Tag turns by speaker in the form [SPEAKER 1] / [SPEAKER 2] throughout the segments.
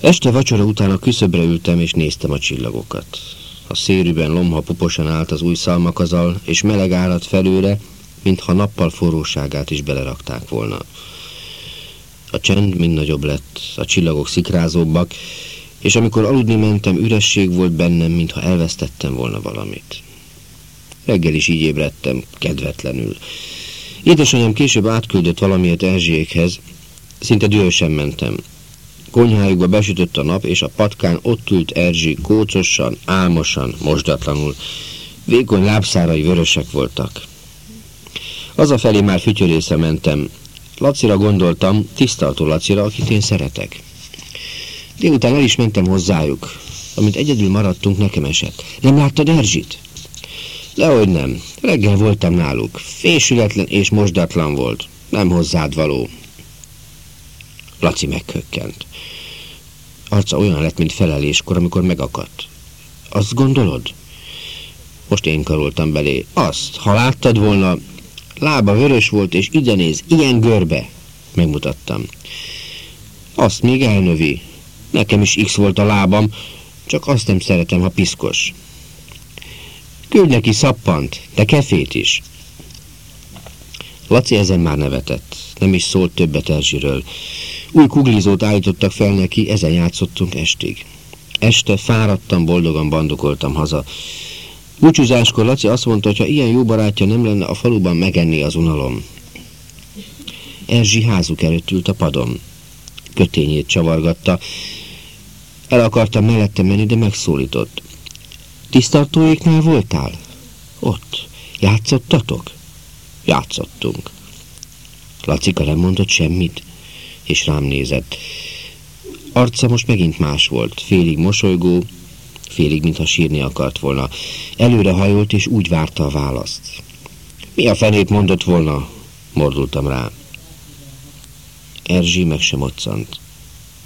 [SPEAKER 1] Este vacsora után a küszöbre ültem, és néztem a csillagokat. A szérűben lomha puposan állt az új szalmakazal, és meleg állat felőle, mintha nappal forróságát is belerakták volna. A csend mind nagyobb lett, a csillagok szikrázóbbak, és amikor aludni mentem, üresség volt bennem, mintha elvesztettem volna valamit. Reggel is így ébredtem, kedvetlenül. Édesanyám később átküldött valamiért Erzsékhez, szinte dühösen mentem. Konyhájukba besütött a nap, és a patkán ott ült Erzsi kócosan, álmosan, mosdatlanul. Vékony lábszárai vörösek voltak. Azafelé már fütyörészre mentem. Lacira gondoltam, tisztaltó Lacira, akit én szeretek. Délután el is mentem hozzájuk. Amint egyedül maradtunk, nekem esett. Nem láttad Erzsit? Lehogy nem. Reggel voltam náluk. Fésületlen és mosdatlan volt. Nem hozzád való. Laci meghökkent. Arca olyan lett, mint feleléskor, amikor megakadt. Azt gondolod? Most én karoltam belé. Azt, ha láttad volna, lába vörös volt, és ide néz, ilyen görbe. Megmutattam. Azt még elnövi. Nekem is X volt a lábam, csak azt nem szeretem, ha piszkos. Küldj neki szappant, de kefét is. Laci ezen már nevetett, nem is szólt többet Erzsiről. Új kuglizót állítottak fel neki, ezen játszottunk estig. Este fáradtam, boldogan bandukoltam haza. Búcsúzáskor Laci azt mondta, hogy ha ilyen jó barátja nem lenne, a faluban megenni az unalom. Erzsi házuk előtt ült a padon. Kötényét csavargatta. El akartam mellette menni, de megszólított. Tisztartóéknál voltál? Ott. Játszottatok? Játszottunk. Lacika nem mondott semmit, és rám nézett. Arca most megint más volt, félig mosolygó, félig, mintha sírni akart volna. Előre hajolt, és úgy várta a választ. Mi a fenét mondott volna? Mordultam rá. Erzsi meg sem moccant.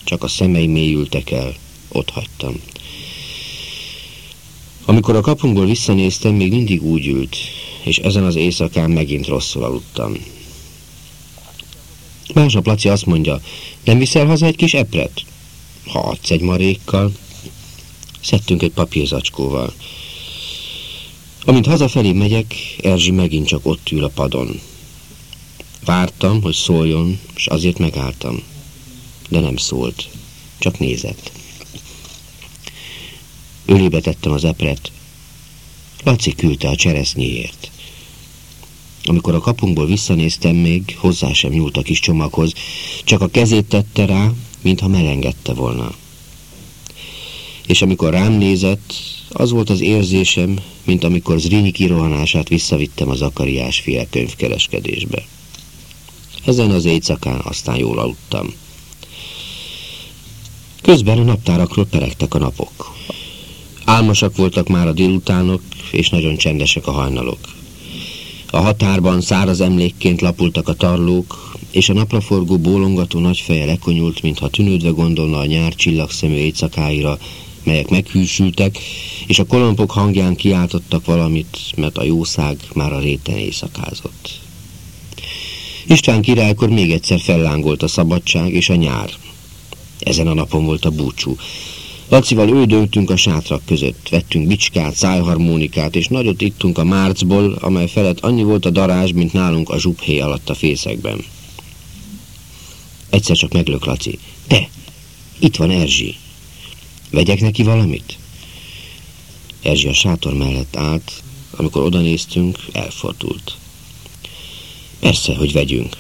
[SPEAKER 1] Csak a szemei mélyültek el. Ott hagytam. Amikor a kapunkból visszanéztem, még mindig úgy ült, és ezen az éjszakán megint rosszul aludtam. Másnap Laci azt mondja, nem viszel haza egy kis epret? Ha adsz egy marékkal. Szedtünk egy papírzacskóval. Amint hazafelé megyek, Erzsi megint csak ott ül a padon. Vártam, hogy szóljon, és azért megálltam. De nem szólt, csak nézett. Ölébe tettem az epret. Laci küldte a cseresznyéért. Amikor a kapunkból visszanéztem még, hozzá sem nyúlt a kis csomaghoz, csak a kezét tette rá, mintha melengedte volna. És amikor rám nézett, az volt az érzésem, mint amikor Zrínyi kirohanását visszavittem az Akariás fél könyvkereskedésbe. Ezen az éjszakán aztán jól aludtam. Közben a naptárakról peregtek a napok. Álmosak voltak már a délutánok, és nagyon csendesek a hajnalok. A határban száraz emlékként lapultak a tarlók, és a napraforgó bólongató nagy feje lekonyult, mintha tűnődve gondolna a nyár csillagszemű éjszakáira, melyek meghűsültek, és a kolompok hangján kiáltottak valamit, mert a jószág már a réten éjszakázott. István királykor még egyszer fellángolt a szabadság és a nyár. Ezen a napon volt a búcsú. Lacival ődöltünk a sátrak között, vettünk bicskát, szájharmonikát, és nagyot ittunk a márcból, amely felett annyi volt a darázs, mint nálunk a zsubhé alatt a fészekben. Egyszer csak meglök Laci. Te, itt van Erzsi. Vegyek neki valamit? Erzsi a sátor mellett állt, amikor oda néztünk, elfordult. Persze, hogy vegyünk.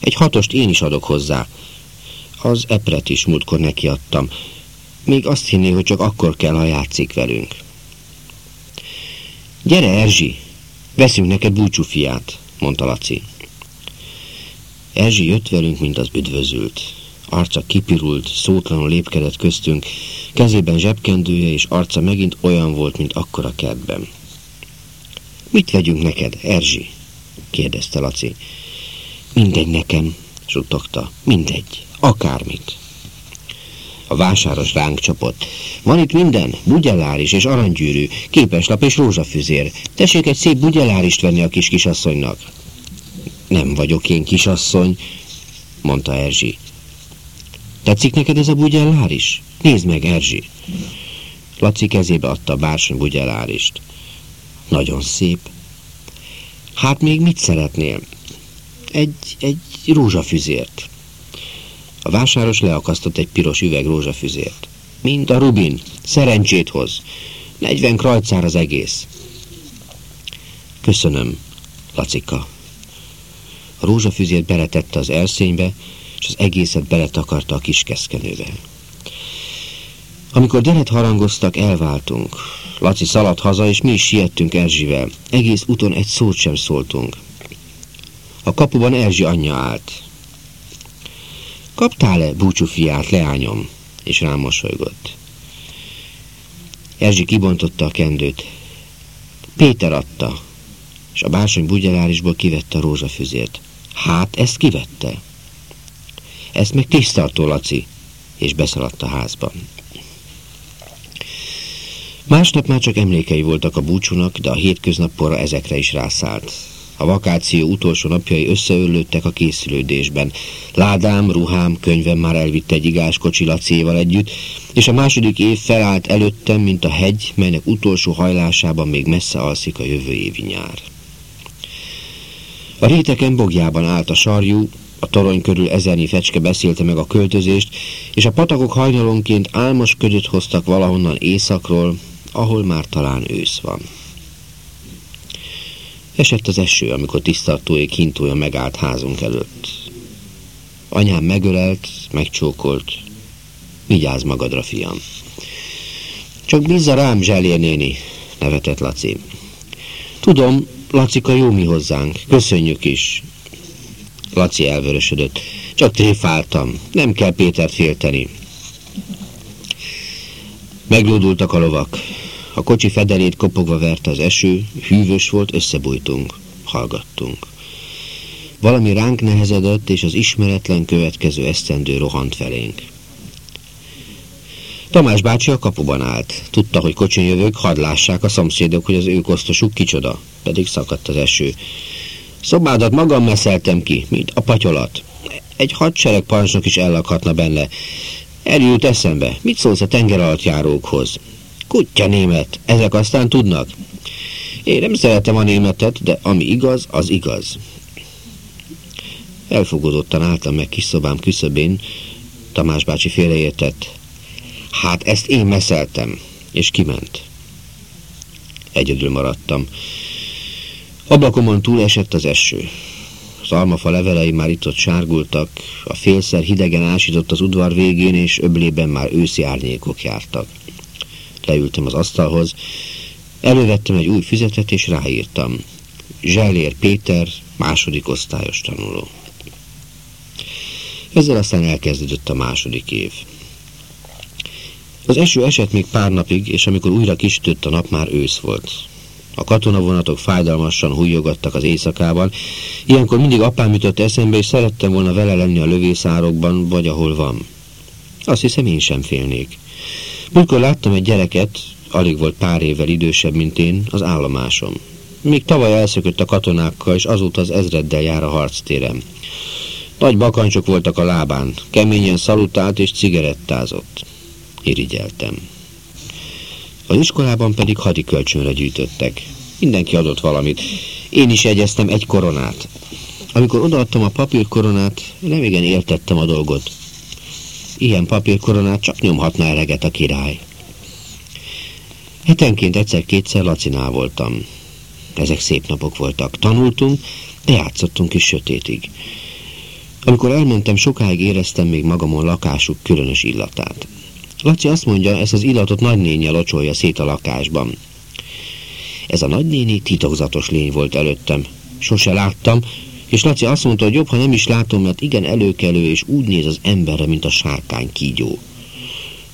[SPEAKER 1] Egy hatost én is adok hozzá. Az epret is múltkor nekiadtam. Még azt hinné, hogy csak akkor kell, ha játszik velünk. Gyere, Erzsi, veszünk neked búcsúfiát, mondta Laci. Erzsi jött velünk, mint az üdvözült. Arca kipirult, szótlanul lépkedett köztünk, kezében zsebkendője, és arca megint olyan volt, mint akkor a kertben. Mit vegyünk neked, Erzsi? kérdezte Laci. Mindegy nekem, suttogta. Mindegy, akármit. A vásáros ránk csapott. Van itt minden, bugyelláris és aranygyűrű, képeslap és rózsafüzér. Tessék egy szép bugyellárist venni a kis kisasszonynak. Nem vagyok én kisasszony, mondta Erzsi. Tetszik neked ez a bugyellár is? Nézd meg, Erzsi! Laci kezébe adta a bársony bugyellárist. Nagyon szép. Hát még mit szeretnél? Egy, egy rózsafüzért. A vásáros leakasztott egy piros üveg rózsafüzért. Mint a Rubin, szerencsét hoz. 40 krajcár az egész. Köszönöm, Lacika. A rózsafüzért beletette az elszénybe, és az egészet beletakarta a kis keszkenőbe. Amikor denet harangoztak, elváltunk. Laci szaladt haza, és mi is siettünk Erzsivel. Egész úton egy szót sem szóltunk. A kapuban Erzsi anyja állt. Kaptál-e búcsú fiát, leányom? És rám mosolygott. Erzsi kibontotta a kendőt. Péter adta, és a bársony bugyalárisból kivette a rózsafüzért. Hát, ezt kivette? Ezt meg tisztartó, Laci, és beszaladt a házban. Másnap már csak emlékei voltak a búcsúnak, de a hétköznappora ezekre is rászállt. A vakáció utolsó napjai összeörlődtek a készülődésben. Ládám, ruhám, könyvem már elvitte egy igáskocsi Lacéval együtt, és a második év felállt előttem, mint a hegy, melynek utolsó hajlásában még messze alszik a jövő évi nyár. A réteken bogjában állt a sarjú, a torony körül ezernyi fecske beszélte meg a költözést, és a patakok hajnalonként álmos ködöt hoztak valahonnan északról, ahol már talán ősz van. Esett az eső, amikor tisztartói kintója megállt házunk előtt. Anyám megölelt, megcsókolt. Vigyázz magadra, fiam. Csak bízza rám, Zselér néni, nevetett Laci. Tudom, Lacika jó mi hozzánk, köszönjük is. Laci elvörösödött. Csak tréfáltam, nem kell Pétert félteni. Meglódultak a lovak. A kocsi fedelét kopogva verte az eső, hűvös volt, összebújtunk, hallgattunk. Valami ránk nehezedett, és az ismeretlen következő esztendő rohant felénk. Tamás bácsi a kapuban állt. Tudta, hogy kocsin jövök, hadd lássák a szomszédok, hogy az ő kosztosuk kicsoda. Pedig szakadt az eső. Szobádat magam meszeltem ki, mint a patyolat. Egy hadsereg parancsnok is ellakhatna benne. Eljut eszembe, mit szólsz a tenger alatt járókhoz? Kutya német, ezek aztán tudnak. Én nem szeretem a németet, de ami igaz, az igaz. Elfogadottan álltam meg kis szobám küszöbén, Tamás bácsi félreértett. Hát ezt én meszeltem, és kiment. Egyedül maradtam. Ablakomon túl esett az eső. Az almafa levelei már itt-ott sárgultak, a félszer hidegen ásított az udvar végén, és öblében már őszi árnyékok jártak. Leültem az asztalhoz, elővettem egy új füzetet, és ráírtam. Zsellér Péter, második osztályos tanuló. Ezzel aztán elkezdődött a második év. Az eső esett még pár napig, és amikor újra kisütött a nap, már ősz volt. A katonavonatok fájdalmasan hújogattak az éjszakában. Ilyenkor mindig apám jutott eszembe, és szerettem volna vele lenni a lövészárokban, vagy ahol van. Azt hiszem, én sem félnék. Múltkor láttam egy gyereket, alig volt pár évvel idősebb, mint én, az állomásom. Még tavaly elszökött a katonákkal, és azóta az ezreddel jár a harctérem. Nagy bakancsok voltak a lábán, keményen szalutált és cigarettázott. Irigyeltem. Az iskolában pedig hadikölcsönre gyűjtöttek. Mindenki adott valamit. Én is egyeztem egy koronát. Amikor odaadtam a papírkoronát, nem igen értettem a dolgot. Ilyen papírkoronát csak nyomhatná eleget a király. Hetenként egyszer-kétszer Lacinál voltam. Ezek szép napok voltak. Tanultunk, de játszottunk is sötétig. Amikor elmentem, sokáig éreztem még magamon lakásuk különös illatát. Laci azt mondja, ezt az illatot nagynénye locsolja szét a lakásban. Ez a nagynéni titokzatos lény volt előttem. Sose láttam, és Laci azt mondta, hogy jobb, ha nem is látom, mert igen előkelő, és úgy néz az emberre, mint a sárkány kígyó.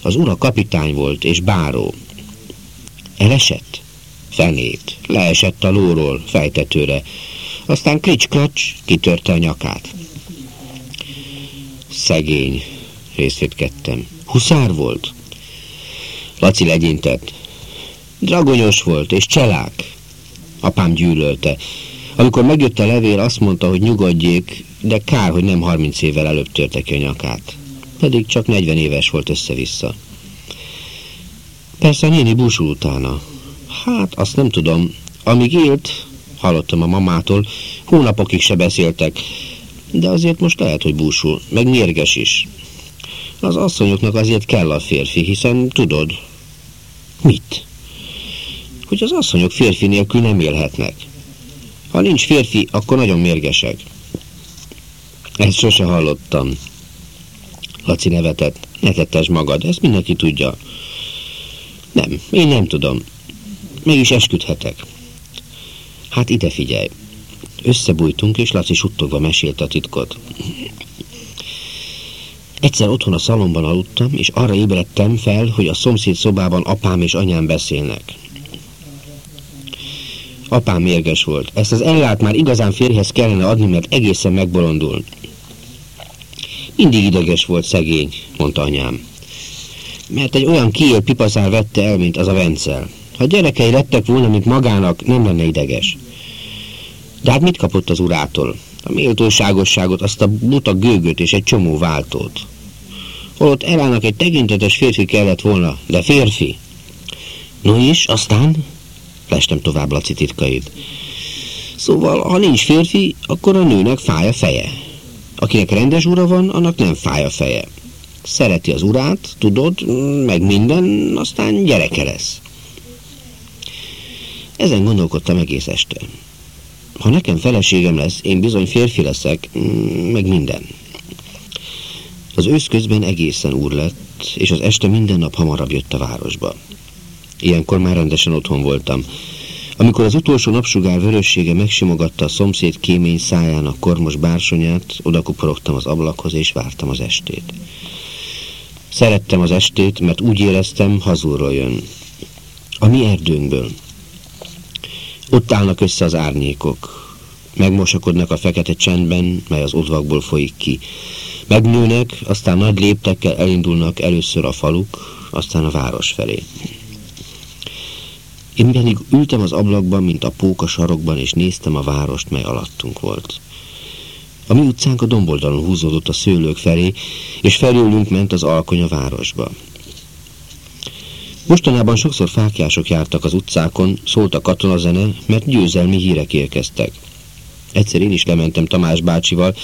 [SPEAKER 1] Az ura kapitány volt, és báró. Elesett? Fenét. Leesett a lóról, fejtetőre. Aztán klics-klacs, kitörte a nyakát. Szegény, részvétkedtem. Huszár volt? Laci legyintett. Dragonyos volt, és cselák. Apám gyűlölte. Amikor megjött a levél, azt mondta, hogy nyugodjék, de kár, hogy nem harminc évvel előbb törte ki a nyakát. pedig csak 40 éves volt össze-vissza. Persze a néni búsul utána. Hát, azt nem tudom. Amíg élt, hallottam a mamától, hónapokig se beszéltek, de azért most lehet, hogy búsul, meg mérges is. Az asszonyoknak azért kell a férfi, hiszen tudod. Mit? Hogy az asszonyok férfi nélkül nem élhetnek. Ha nincs férfi, akkor nagyon mérgesek. Ezt sose hallottam. Laci nevetett. Ne tettes magad, ezt mindenki tudja. Nem, én nem tudom. Meg is esküdhetek. Hát ide figyelj. Összebújtunk, és Laci suttogva mesélte a titkot. Egyszer otthon a szalomban aludtam, és arra ébredtem fel, hogy a szomszéd szobában apám és anyám beszélnek. Apám mérges volt. Ezt az ellát már igazán férjhez kellene adni, mert egészen megbolondul. Mindig ideges volt szegény, mondta anyám. Mert egy olyan kiélt pipaszár vette el, mint az a Vencel. Ha gyerekei lettek volna, mint magának, nem lenne ideges. De hát mit kapott az urától? A méltóságosságot, azt a buta gőgöt és egy csomó váltót. Holott elállnak egy tekintetes férfi kellett volna, de férfi. No is, aztán? Lestem tovább Laci titkait. Szóval, ha nincs férfi, akkor a nőnek fáj a feje. Akinek rendes ura van, annak nem fáj a feje. Szereti az urát, tudod, meg minden, aztán gyereke lesz. Ezen gondolkodtam egész este. Ha nekem feleségem lesz, én bizony férfi leszek, meg minden. Az ősz közben egészen úr lett, és az este minden nap hamarabb jött a városba. Ilyenkor már rendesen otthon voltam. Amikor az utolsó napsugár vörössége megsimogatta a szomszéd kémény szájának kormos bársonyát, odakuporogtam az ablakhoz, és vártam az estét. Szerettem az estét, mert úgy éreztem, hazulról jön. A mi erdőnkből. Ott állnak össze az árnyékok. Megmosakodnak a fekete csendben, mely az odvakból folyik ki. Megnőnek, aztán nagy léptekkel elindulnak először a faluk, aztán a város felé. Én pedig ültem az ablakban, mint a póka sarokban, és néztem a várost, mely alattunk volt. A mi utcánk a domboldalon húzódott a szőlők felé, és felőlünk ment az alkony a városba. Mostanában sokszor fákjások jártak az utcákon, szólt a katonazene, mert győzelmi hírek érkeztek. Egyszer én is lementem Tamás bácsival,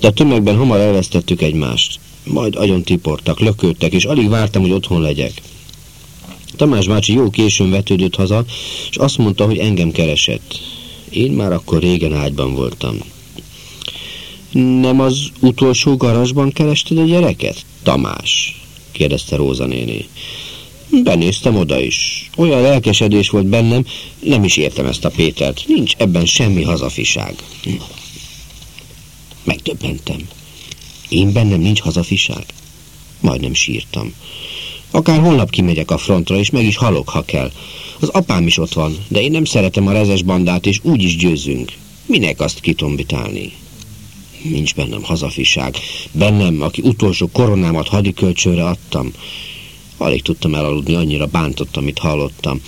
[SPEAKER 1] de a tömegben hamar elvesztettük egymást. Majd agyon tiportak, lökődtek, és alig vártam, hogy otthon legyek. Tamás bácsi jó későn vetődött haza, és azt mondta, hogy engem keresett. Én már akkor régen ágyban voltam. Nem az utolsó garasban kerested a gyereket? Tamás, kérdezte Róza néni. Benéztem oda is. Olyan lelkesedés volt bennem, nem is értem ezt a Pétert. Nincs ebben semmi hazafiság. Megdöbbentem. Én bennem nincs hazafiság? Majdnem sírtam. Akár holnap kimegyek a frontra, és meg is halok, ha kell. Az apám is ott van, de én nem szeretem a rezes bandát, és úgy is győzünk. Minek azt kitombitálni? Nincs bennem hazafiság. Bennem, aki utolsó koronámat hadikölcsőre adtam. Alig tudtam elaludni, annyira bántott, amit hallottam.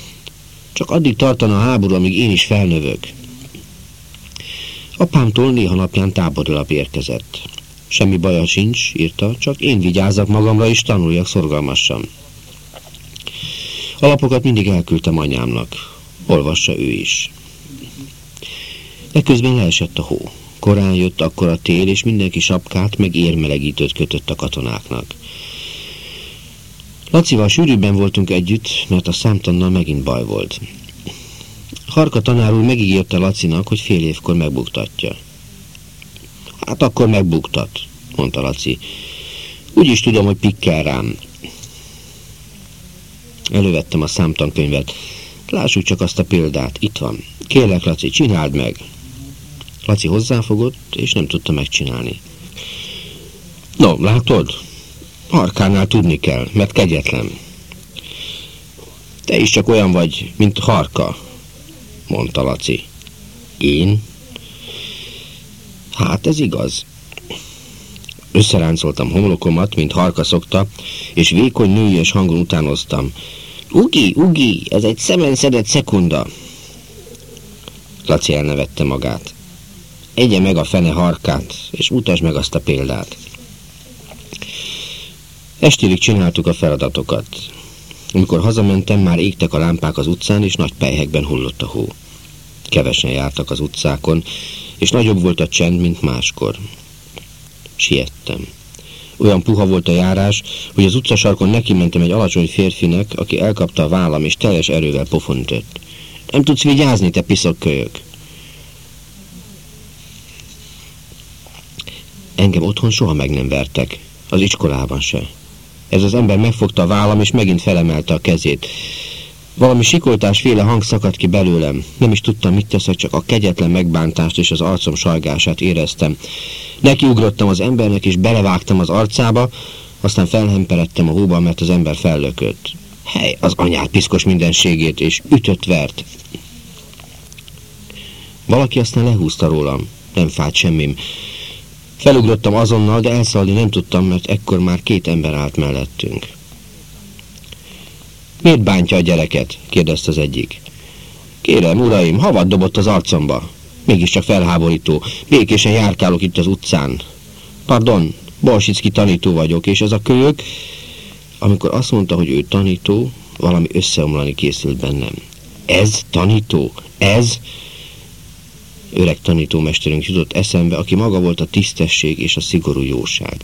[SPEAKER 1] Csak addig tartana a háború, amíg én is felnövök. Apámtól néha napján táborilap érkezett. Semmi baja sincs, írta, csak én vigyázzak magamra és tanuljak szorgalmasan. Alapokat mindig elküldtem anyámnak. Olvassa ő is. Ekközben leesett a hó. Korán jött akkor a tél, és mindenki sapkát meg érmelegítőt kötött a katonáknak. Lacival sűrűbben voltunk együtt, mert a számtannal megint baj volt. Harka tanár úr megígérte Lacinak, hogy fél évkor megbuktatja. Hát akkor megbuktat, mondta Laci. Úgy is tudom, hogy pikkel rám. Elővettem a számtankönyvet. Lássuk csak azt a példát. Itt van. Kérlek, Laci, csináld meg. Laci hozzáfogott, és nem tudta megcsinálni. No, látod? Harkánál tudni kell, mert kegyetlen. Te is csak olyan vagy, mint Harka, mondta Laci. Én? Hát ez igaz. Összeráncoltam homlokomat, mint Harka szokta, és vékony nőies hangon utánoztam. Ugi, ugi, ez egy szemen szedett szekunda. Laci elnevette magát. Egye meg a fene harkát, és mutasd meg azt a példát. Estélig csináltuk a feladatokat. Amikor hazamentem, már égtek a lámpák az utcán, és nagy pejhekben hullott a hó. Kevesen jártak az utcákon, és nagyobb volt a csend, mint máskor. Siettem. Olyan puha volt a járás, hogy az utcasarkon neki mentem egy alacsony férfinek, aki elkapta a vállam, és teljes erővel pofonütött. Nem tudsz vigyázni, te piszok kölyök! Engem otthon soha meg nem vertek, az iskolában se. Ez az ember megfogta a vállam, és megint felemelte a kezét. Valami sikoltásféle hang szakadt ki belőlem. Nem is tudtam, mit teszek, csak a kegyetlen megbántást és az arcom sajgását éreztem. Nekiugrottam az embernek, és belevágtam az arcába, aztán felhemperedtem a hóban, mert az ember fellökött. Hely, az anyát piszkos mindenségét, és ütött vert. Valaki aztán lehúzta rólam. Nem fájt semmim. Felugrottam azonnal, de elszalni nem tudtam, mert ekkor már két ember állt mellettünk. Miért bántja a gyereket? kérdezte az egyik. Kérem, uraim, havat dobott az arcomba. Mégiscsak felháborító. Békésen járkálok itt az utcán. Pardon, Bolsicki tanító vagyok, és ez a kölyök, amikor azt mondta, hogy ő tanító, valami összeomlani készült bennem. Ez tanító? Ez? Öreg tanítómesterünk jutott eszembe, aki maga volt a tisztesség és a szigorú jóság.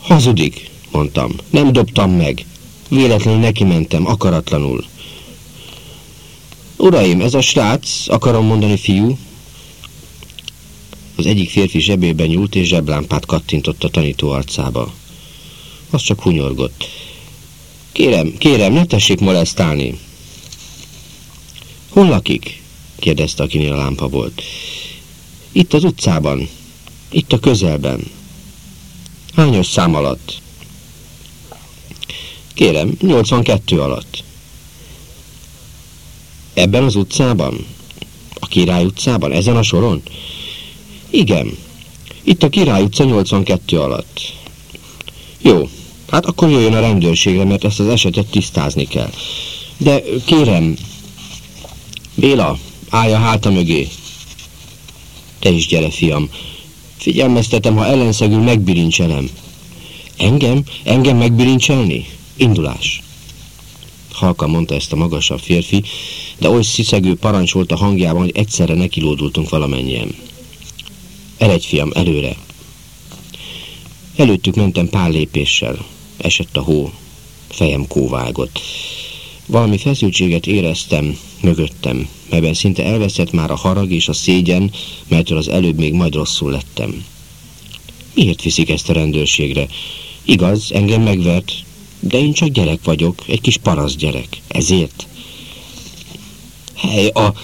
[SPEAKER 1] Hazudik, mondtam. Nem dobtam meg. Véletlenül neki mentem, akaratlanul. Uraim, ez a srác, akarom mondani fiú. Az egyik férfi zsebében nyúlt és zseblámpát kattintott a tanító arcába. Az csak hunyorgott. Kérem, kérem, ne tessék molesztálni. Hol lakik? kérdezte, akinél a lámpa volt. Itt az utcában. Itt a közelben. Hányos szám alatt? Kérem, 82 alatt. Ebben az utcában? A Király utcában? Ezen a soron? Igen. Itt a Király utca 82 alatt. Jó, hát akkor jöjjön a rendőrségre, mert ezt az esetet tisztázni kell. De kérem, Béla, állj a háta mögé. Te is gyere, fiam. Figyelmeztetem, ha ellenszegül megbirincselem. Engem? Engem megbirincselni? Indulás. Halka mondta ezt a magasabb férfi, de oly sziszegő parancs volt a hangjában, hogy egyszerre nekilódultunk valamennyien. Eredj, fiam, előre. Előttük mentem pár lépéssel. Esett a hó, fejem kóvágott. Valami feszültséget éreztem mögöttem, melyben szinte elveszett már a harag és a szégyen, melytől az előbb még majd rosszul lettem. Miért viszik ezt a rendőrségre? Igaz, engem megvert, de én csak gyerek vagyok, egy kis parasz gyerek. Ezért? Hely, a,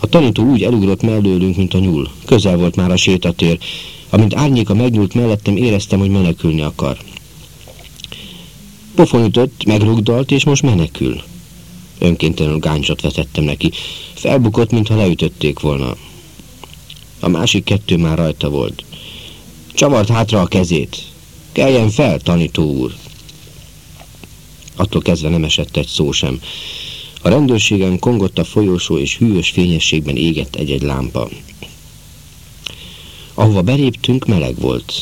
[SPEAKER 1] a tanító úgy elugrott mellőlünk, mint a nyúl. Közel volt már a sétatér. Amint árnyéka megnyúlt mellettem, éreztem, hogy menekülni akar. Pofonütött, megrugdalt, és most menekül. Önkéntelenül gáncsot vetettem neki. Felbukott, mintha leütötték volna. A másik kettő már rajta volt. Csavart hátra a kezét. Keljen fel, tanító úr! Attól kezdve nem esett egy szó sem. A rendőrségen kongott a folyósó, és hűvös fényességben égett egy-egy lámpa. Ahova beléptünk, meleg volt.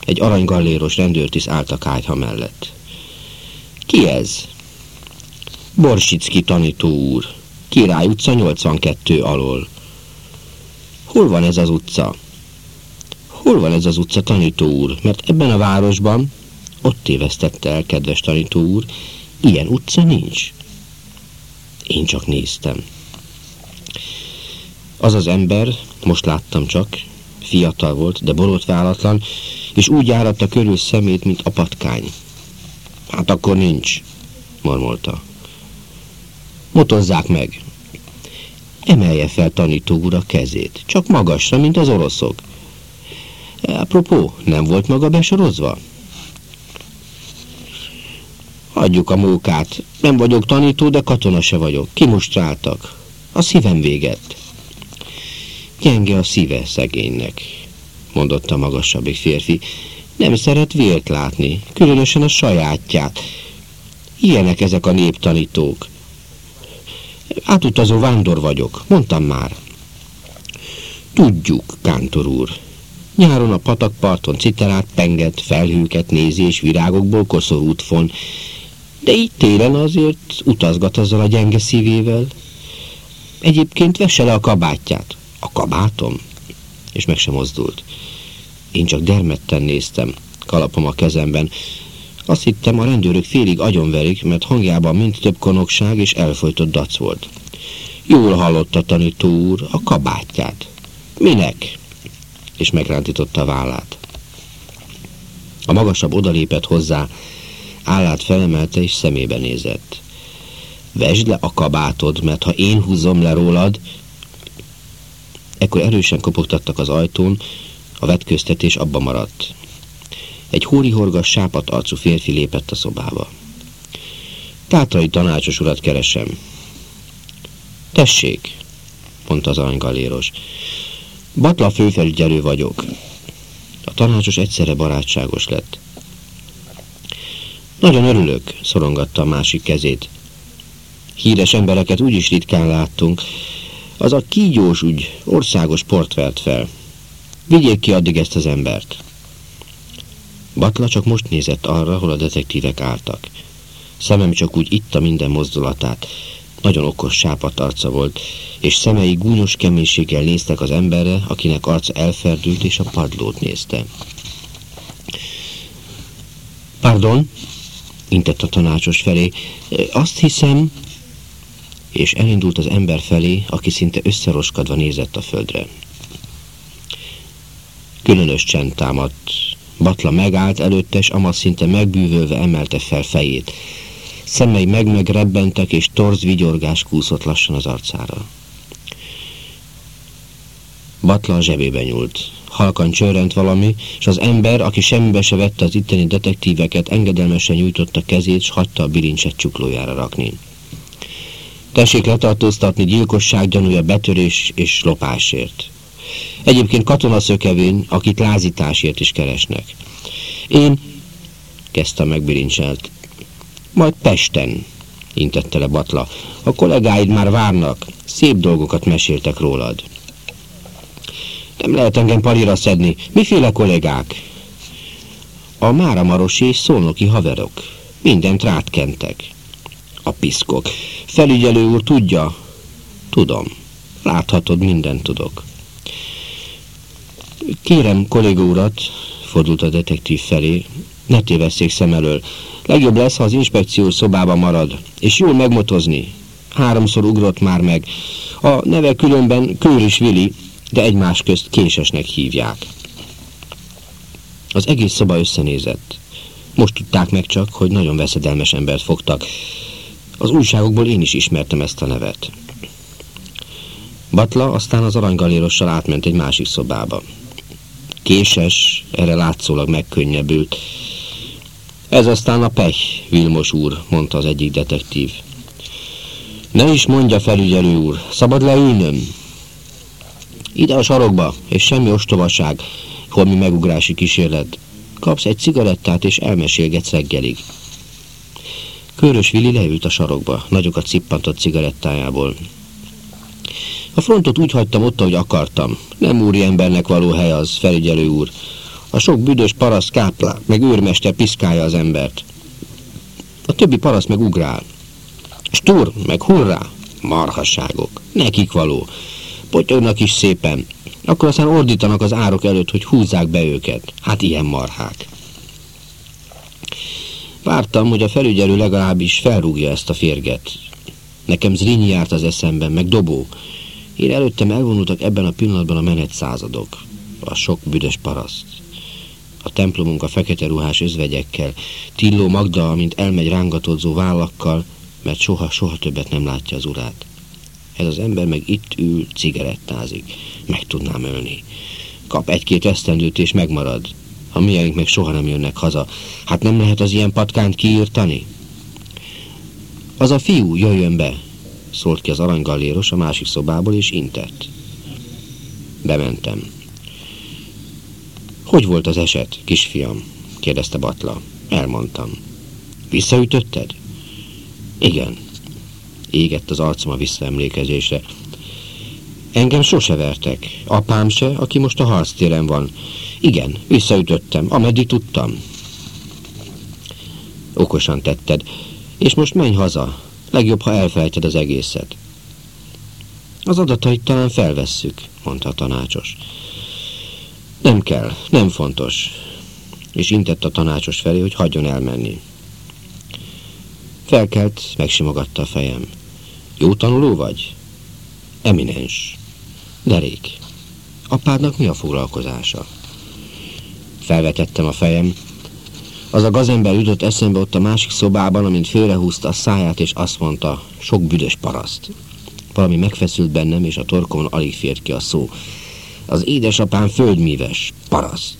[SPEAKER 1] Egy aranygalléros rendőrtisz állt a kájha mellett. Ki ez? Borsicki tanító úr. Király utca 82 alól. Hol van ez az utca? Hol van ez az utca, tanító úr? Mert ebben a városban, ott tévesztette el, kedves tanító úr, ilyen utca nincs. Én csak néztem. Az az ember, most láttam csak, fiatal volt, de borotválatlan, és úgy járatta körül szemét, mint a patkány. Hát akkor nincs, mormolta. Motozzák meg. Emelje fel tanító úr a kezét, csak magasra, mint az oroszok. Apropó, nem volt maga besorozva? Hagyjuk a mókát. Nem vagyok tanító, de katona se vagyok. Kimustráltak. A szívem véget. Gyenge a szíve szegénynek, mondotta a magasabbik férfi. Nem szeret vért látni, különösen a sajátját. Ilyenek ezek a néptanítók. Átutazó vándor vagyok, mondtam már. Tudjuk, kántor úr. Nyáron a patakparton citerát, penget, felhőket nézi és virágokból koszorút fon, de így télen azért utazgat azzal a gyenge szívével. Egyébként vesse le a kabátját. A kabátom? És meg sem mozdult. Én csak dermedten néztem, kalapom a kezemben. Azt hittem, a rendőrök félig agyonverik, mert hangjában mind több konokság és elfolytott dac volt. Jól hallotta tanító úr a kabátját. Minek? És megrántította a vállát. A magasabb odalépett hozzá, állát felemelte és szemébe nézett. Vesd le a kabátod, mert ha én húzom le rólad... Ekkor erősen kopogtattak az ajtón, a vetköztetés abba maradt. Egy hórihorgas, sápat arcú férfi lépett a szobába. Tátrai tanácsos urat keresem. Tessék, mondta az aranygaléros. Batla főfelügyelő vagyok. A tanácsos egyszerre barátságos lett. Nagyon örülök, szorongatta a másik kezét. Híres embereket úgyis ritkán láttunk. Az a kígyós úgy országos port vert fel. Vigyék ki addig ezt az embert. Batla csak most nézett arra, hol a detektívek álltak. Szemem csak úgy itta minden mozdulatát. Nagyon okos sápat arca volt, és szemei gúnyos keménységgel néztek az emberre, akinek arca elferdült és a padlót nézte. Pardon? Intett a tanácsos felé. Azt hiszem... És elindult az ember felé, aki szinte összeroskadva nézett a földre. Különös csend támadt. Batla megállt előtte, és amaz szinte megbűvölve emelte fel fejét. Szemei meg-meg és torz vigyorgás kúszott lassan az arcára. Batla a zsebébe nyúlt. Halkan csörrent valami, és az ember, aki semmibe se vette az itteni detektíveket, engedelmesen nyújtotta kezét, s hagyta a bilincset csuklójára rakni. Tessék letartóztatni gyilkosság gyanúja betörés és lopásért. Egyébként katonaszökevény, akit lázításért is keresnek. Én, kezdte megbilincselt, majd Pesten, intette le Batla. A kollégáid már várnak, szép dolgokat meséltek rólad. Nem lehet engem palira szedni. Miféle kollégák? A Máramarosi és szolnoki haverok. Mindent rátkentek. A piszkok. Felügyelő úr tudja? Tudom. Láthatod, mindent tudok. Kérem kolléga urat, fordult a detektív felé, ne tévesszék szem elől. Legjobb lesz, ha az inspekció szobában marad, és jól megmotozni. Háromszor ugrott már meg. A neve különben Kőris Vili, de egymás közt késesnek hívják. Az egész szoba összenézett. Most tudták meg csak, hogy nagyon veszedelmes embert fogtak. Az újságokból én is ismertem ezt a nevet. Batla aztán az aranygalérossal átment egy másik szobába. Késes, erre látszólag megkönnyebbült. Ez aztán a pech, Vilmos úr, mondta az egyik detektív. Ne is mondja, felügyelő úr, szabad leülnöm? Ide a sarokba, és semmi ostobaság, holmi megugrási kísérlet. Kapsz egy cigarettát, és elmesélgetsz reggelig. Körös Vili leült a sarokba, nagyokat cippantott cigarettájából. A frontot úgy hagytam ott, ahogy akartam. Nem úri embernek való hely az, felügyelő úr. A sok büdös paraszt káplá, meg őrmester piszkálja az embert. A többi paraszt meg ugrál. Stur, meg hurrá, marhasságok, nekik való potyognak is szépen. Akkor aztán ordítanak az árok előtt, hogy húzzák be őket. Hát ilyen marhák. Vártam, hogy a felügyelő legalábbis felrúgja ezt a férget. Nekem Zrínyi járt az eszemben, meg Dobó. Én előttem elvonultak ebben a pillanatban a menet századok. A sok büdös paraszt. A templomunk a fekete ruhás özvegyekkel, Tilló Magda, amint elmegy rángatódzó vállakkal, mert soha-soha többet nem látja az urát. Ez az ember meg itt ül, cigarettázik. Meg tudnám ölni. Kap egy-két esztendőt és megmarad. A miénk meg soha nem jönnek haza. Hát nem lehet az ilyen patkánt kiírtani? Az a fiú, jöjjön be! Szólt ki az aranygalléros a másik szobából, és intett. Bementem. Hogy volt az eset, kisfiam? kérdezte Batla. Elmondtam. Visszaütötted? Igen. Égett az arcom a visszaemlékezésre. Engem sose vertek. Apám se, aki most a harctéren van. Igen, visszaütöttem, ameddig tudtam. Okosan tetted, és most menj haza. Legjobb, ha elfelejted az egészet. Az adatait talán felvesszük, mondta a tanácsos. Nem kell, nem fontos. És intett a tanácsos felé, hogy hagyjon elmenni. Felkelt, megsimogatta a fejem. Jó tanuló vagy? Eminens. Derék. Apádnak mi a foglalkozása? Felvetettem a fejem. Az a gazember jutott eszembe ott a másik szobában, amint félrehúzta a száját, és azt mondta, sok büdös paraszt. Valami megfeszült bennem, és a torkomon alig fért ki a szó. Az édesapám földmíves, paraszt.